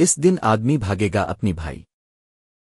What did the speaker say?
اس دن آدمی بھاگے گا اپنی بھائی۔